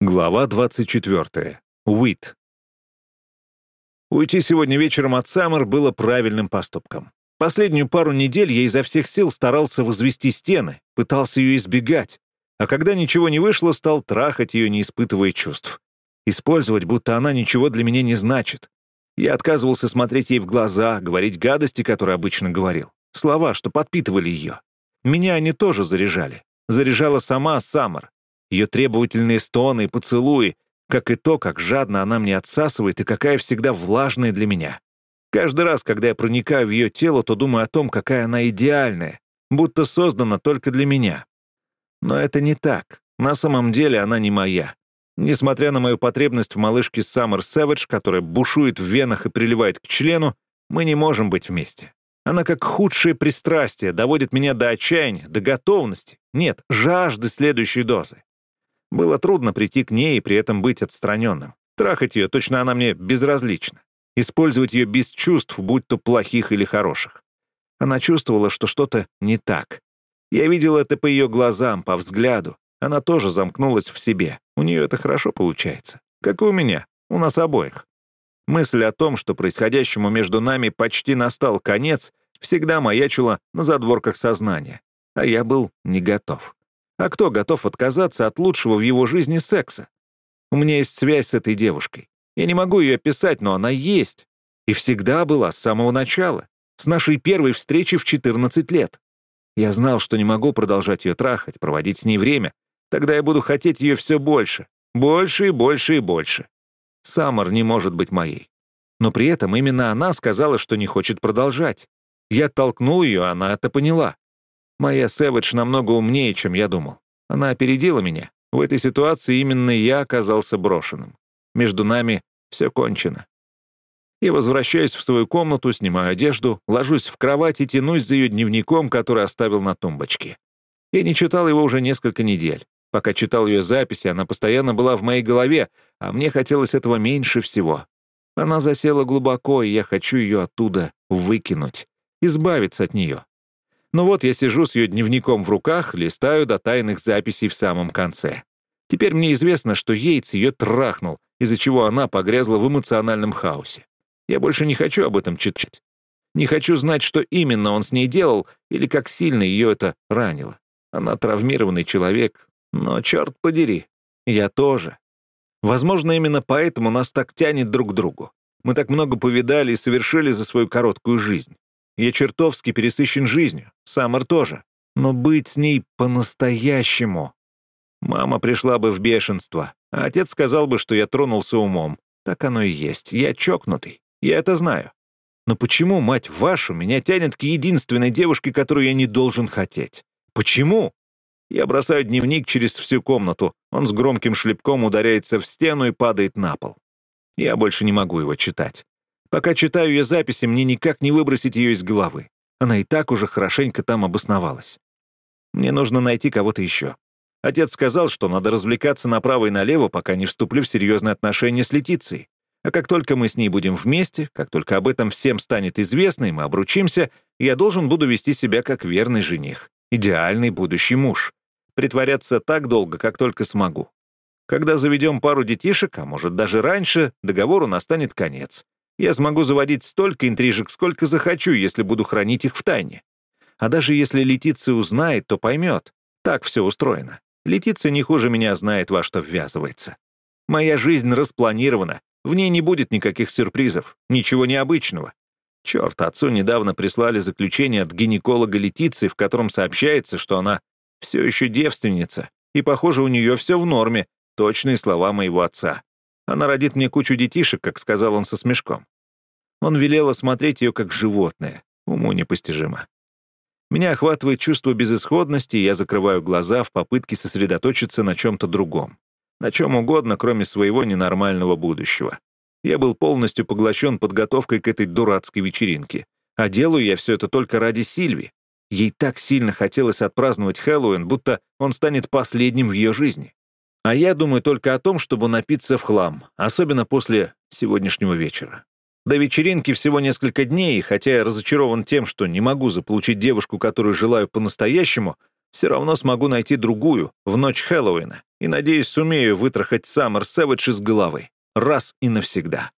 Глава 24. Уит. Уйти сегодня вечером от Саммер было правильным поступком. Последнюю пару недель я изо всех сил старался возвести стены, пытался ее избегать, а когда ничего не вышло, стал трахать ее, не испытывая чувств. Использовать, будто она ничего для меня не значит. Я отказывался смотреть ей в глаза, говорить гадости, которые обычно говорил. Слова, что подпитывали ее. Меня они тоже заряжали. Заряжала сама Саммер. Ее требовательные стоны и поцелуи, как и то, как жадно она мне отсасывает и какая всегда влажная для меня. Каждый раз, когда я проникаю в ее тело, то думаю о том, какая она идеальная, будто создана только для меня. Но это не так. На самом деле она не моя. Несмотря на мою потребность в малышке Саммер Сэвидж, которая бушует в венах и приливает к члену, мы не можем быть вместе. Она как худшее пристрастие, доводит меня до отчаяния, до готовности, нет, жажды следующей дозы. Было трудно прийти к ней и при этом быть отстраненным. Трахать ее, точно она мне безразлична. Использовать ее без чувств, будь то плохих или хороших. Она чувствовала, что что-то не так. Я видел это по ее глазам, по взгляду. Она тоже замкнулась в себе. У нее это хорошо получается. Как и у меня, у нас обоих. Мысль о том, что происходящему между нами почти настал конец, всегда маячила на задворках сознания. А я был не готов. А кто готов отказаться от лучшего в его жизни секса? У меня есть связь с этой девушкой. Я не могу ее описать, но она есть. И всегда была с самого начала. С нашей первой встречи в 14 лет. Я знал, что не могу продолжать ее трахать, проводить с ней время. Тогда я буду хотеть ее все больше. Больше и больше и больше. Саммер не может быть моей. Но при этом именно она сказала, что не хочет продолжать. Я толкнул ее, она это поняла. Моя Сэвидж намного умнее, чем я думал. Она опередила меня. В этой ситуации именно я оказался брошенным. Между нами все кончено. Я возвращаюсь в свою комнату, снимаю одежду, ложусь в кровать и тянусь за ее дневником, который оставил на тумбочке. Я не читал его уже несколько недель. Пока читал ее записи, она постоянно была в моей голове, а мне хотелось этого меньше всего. Она засела глубоко, и я хочу ее оттуда выкинуть, избавиться от нее. Но вот я сижу с ее дневником в руках, листаю до тайных записей в самом конце. Теперь мне известно, что Йейтс ее трахнул, из-за чего она погрязла в эмоциональном хаосе. Я больше не хочу об этом читать. Не хочу знать, что именно он с ней делал или как сильно ее это ранило. Она травмированный человек, но, черт подери, я тоже. Возможно, именно поэтому нас так тянет друг к другу. Мы так много повидали и совершили за свою короткую жизнь. Я чертовски пересыщен жизнью, Саммер тоже. Но быть с ней по-настоящему... Мама пришла бы в бешенство, а отец сказал бы, что я тронулся умом. Так оно и есть. Я чокнутый. Я это знаю. Но почему, мать вашу, меня тянет к единственной девушке, которую я не должен хотеть? Почему? Я бросаю дневник через всю комнату. Он с громким шлепком ударяется в стену и падает на пол. Я больше не могу его читать. Пока читаю ее записи, мне никак не выбросить ее из головы. Она и так уже хорошенько там обосновалась. Мне нужно найти кого-то еще. Отец сказал, что надо развлекаться направо и налево, пока не вступлю в серьезные отношения с Летицией. А как только мы с ней будем вместе, как только об этом всем станет известно, и мы обручимся, я должен буду вести себя как верный жених, идеальный будущий муж. Притворяться так долго, как только смогу. Когда заведем пару детишек, а может даже раньше, договору настанет конец. Я смогу заводить столько интрижек, сколько захочу, если буду хранить их в тайне. А даже если Летиция узнает, то поймет. Так все устроено. Летиция не хуже меня знает, во что ввязывается. Моя жизнь распланирована. В ней не будет никаких сюрпризов, ничего необычного. Черт, отцу недавно прислали заключение от гинеколога Летиции, в котором сообщается, что она все еще девственница, и, похоже, у нее все в норме, точные слова моего отца. Она родит мне кучу детишек, как сказал он со смешком. Он велел осмотреть ее как животное. Уму непостижимо. Меня охватывает чувство безысходности, и я закрываю глаза в попытке сосредоточиться на чем-то другом. На чем угодно, кроме своего ненормального будущего. Я был полностью поглощен подготовкой к этой дурацкой вечеринке. А делаю я все это только ради Сильви. Ей так сильно хотелось отпраздновать Хэллоуин, будто он станет последним в ее жизни. А я думаю только о том, чтобы напиться в хлам, особенно после сегодняшнего вечера. До вечеринки всего несколько дней, и хотя я разочарован тем, что не могу заполучить девушку, которую желаю по-настоящему, Все равно смогу найти другую, в ночь Хэллоуина, и, надеюсь, сумею вытрахать Саммер Сэвидж из головы. Раз и навсегда.